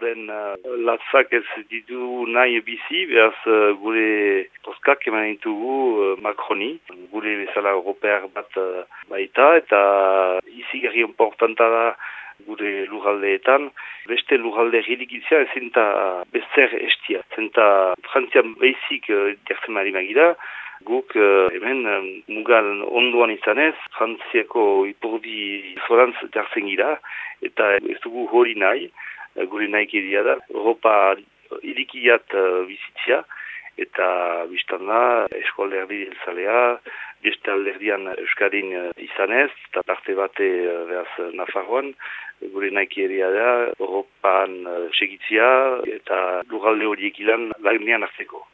Horen, uh, latzak ez ditu nahi bizi, behaz uh, gure poskak eman ditugu uh, Macroni, gure bezala europear bat uh, baita, eta izi gari importanta da gure lugaldeetan, beste lugalde rilikizia ezin eta bezer estia. Zenta frantzian behizik uh, jartzen mari magira, guk uh, hemen um, mugal onduan izanez, frantziako ipurdi zorantz jartzen gira, eta ez dugu hori nahi, gure naik da. Europa irikiat uh, bizitzia eta biztan da eskolde erdi elzalea, beste alderdian Euskadin uh, izanez, eta parte bate uh, behaz Nafarroan, gure naik edia da, Europan uh, segitzia eta lugalde horiek ilan lagnean hartzeko.